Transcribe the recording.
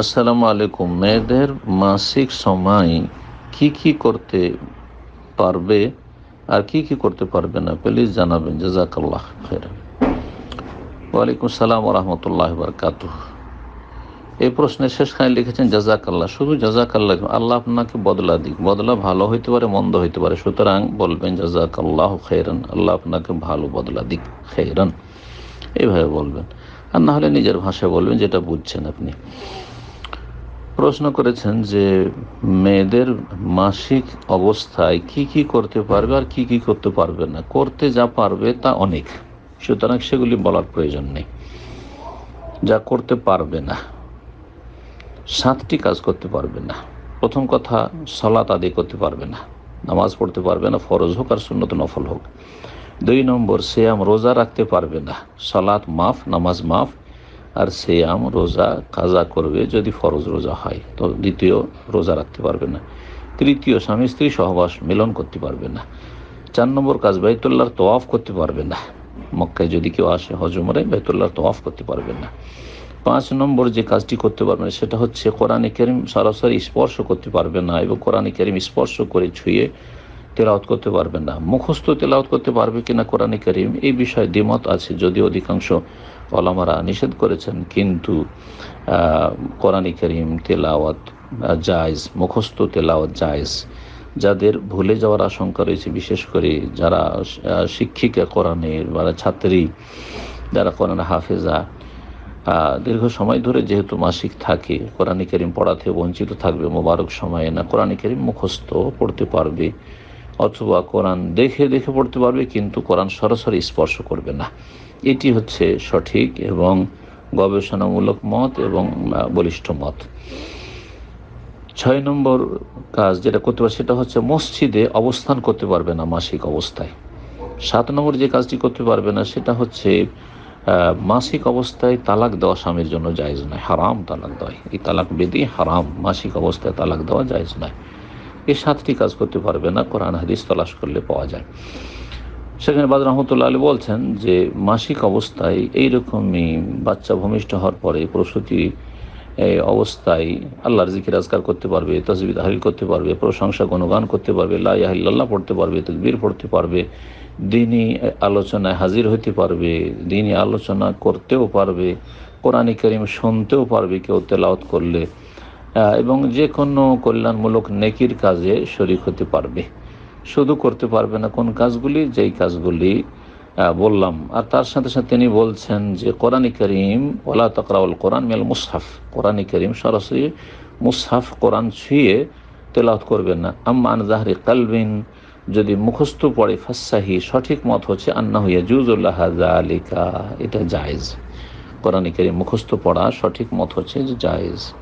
আসসালামু আলাইকুম। মেয়েদের মাসিক সময় কি কি করতে পারবে আর কি কি করতে পারবে না, প্লিজ জানাবেন। জাজাকাল্লাহ খের ওয়ালাইকুম সালাম রহমতুল্লাহ বরকাত এই প্রশ্নের শেষখানে লিখেছেন জাজাকাল্লাহ শুধু জাজাকাল্লাহ আল্লাহ আপনাকে বদলা দিক। বদলা ভালো হইতে পারে, মন্দ হইতে পারে। সুতরাং বলবেন জাজাকাল্লাহ খেরান আল্লাহ আপনাকে ভালো বদলা দিক। খেরান এইভাবে বলবেন। আর না হলে নিজের ভাষায় বলবেন, যেটা বুঝছেন আপনি। প্রশ্ন করেছেন যে মেয়েদের মাসিক অবস্থায় কি কি করতে পারবে আর কি কি করতে পারবে না। করতে যা পারবে তা অনেক। সুতরাং সেগুলি বলার প্রয়োজন নেই। যা করতে পারবে না, সাতটি কাজ করতে পারবে না। প্রথম কথা, সলাত আদি করতে পারবে না। নামাজ পড়তে পারবে না, ফরজ হোক আর শূন্যত নফল হোক। দুই নম্বর, সেয়াম রোজা রাখতে পারবে না। সলাৎ মাফ, নামাজ মাফ আর সেয়াম, রোজা, কাজা করবে যদি ফরজ রোজা হয়। তো দ্বিতীয়, রোজা রাখতে পারবে না। তৃতীয়, স্বামী স্ত্রী সহবাস মিলন করতে পারবে না। চার নম্বর কাজ বাইতুল্লাহর তোয়াফ করতে পারবে না। মক্কায় যদি কেউ আসে হজমরে বাইতুল্লাহর তোয়াফ করতে পারবে না। পাঁচ নম্বর যে কাজটি করতে পারবে না, সেটা হচ্ছে কোরআনে কেরিম সরাসরি স্পর্শ করতে পারবে না এবং কোরআনে কেরিম স্পর্শ করে ছুঁয়ে তেলাওত করতে পারবে না। মুখস্থ তেলাওত করতে পারবে কিনা কোরআনে করিম, এই বিষয়ে দ্বিমত আছে। যদিও অধিকাংশ অলামারা নিষেধ করেছেন, কিন্তু কোরআনে করিম তেলাওয়াত জায়জ, মুখস্থ তেলাওয়াত জায়জ। যাদের ভুলে যাওয়ার আশঙ্কা রয়েছে, বিশেষ করে যারা শিক্ষিকা কোরআনের বা ছাত্রী, যারা কোরআন হাফেজা দীর্ঘ সময় ধরে যেহেতু মাসিক থাকে, কোরআন করিম পড়াতে বঞ্চিত থাকবে, মোবারক সময়ে না, কোরআন করিম মুখস্থ পড়তে পারবে। অথবা কোরআন দেখে দেখে পড়তে পারবে, কিন্তু কোরআন সরাসরি স্পর্শ করবে না। এটি হচ্ছে সঠিক এবং গবেষণামূলক মত এবং বলিষ্ঠ মত। ছয় নম্বর কাজ যেটা করতে পারে সেটা হচ্ছে মসজিদে অবস্থান করতে পারবে না মাসিক অবস্থায়। সাত নম্বর যে কাজটি করতে পারবে না সেটা হচ্ছে মাসিক অবস্থায় তালাক দেওয়া স্বামীর জন্য জায়জ নয়। হারাম তালাক দেওয়া। এই তালাক বেদি হারাম। মাসিক অবস্থায় তালাক দেওয়া জায়জ নয়। এই সাতটি কাজ করতে পারবে না, কোরআন হাদিস তলাশ করলে পাওয়া যায়। সেখানে বাদ রহমতুল্লাহ আলী বলছেন যে, মাসিক অবস্থায় এইরকমই বাচ্চা ভূমিষ্ঠ হওয়ার পরে প্রসূতি অবস্থায় আল্লাহর জিকির আজকার করতে পারবে তসবি তাহরিল করতে পারবে, প্রশংসা গণগান করতে পারবে লাহিল্লাহ পড়তে পারবে, তকবীর পড়তে পারবে, দিনই আলোচনায় হাজির হতে পারবে, দিনই আলোচনা করতেও পারবে, কোরআনী শুনতেও পারবে, কেউ তেলাওত করলে। এবং যে কোনো কল্যাণমূলক নেকির কাজে শরিক হতে পারবে। শুধু করতে পারবে না কোন কাজগুলি, যেই কাজগুলি বললাম। আর তার সাথে সাথে তিনি বলছেন যে, কোরআনী করিম ওলা তকরাউল কোরআন মেল মুসহাফ। কোরআনী করিম সরাসরি মুসহাফ, কোরআন ছুঁয়ে তেলাওত করবেন না। আম্মান জাহরি কালবিন, যদি মুখস্থ পড়ে, ফাসাহি, সঠিক মত হচ্ছে আন্না হইয়া জুজুল্লাহ আলিকা এটা জায়েজ। কোরআনী করিম মুখস্থ পড়া সঠিক মত হচ্ছে যে জায়েজ।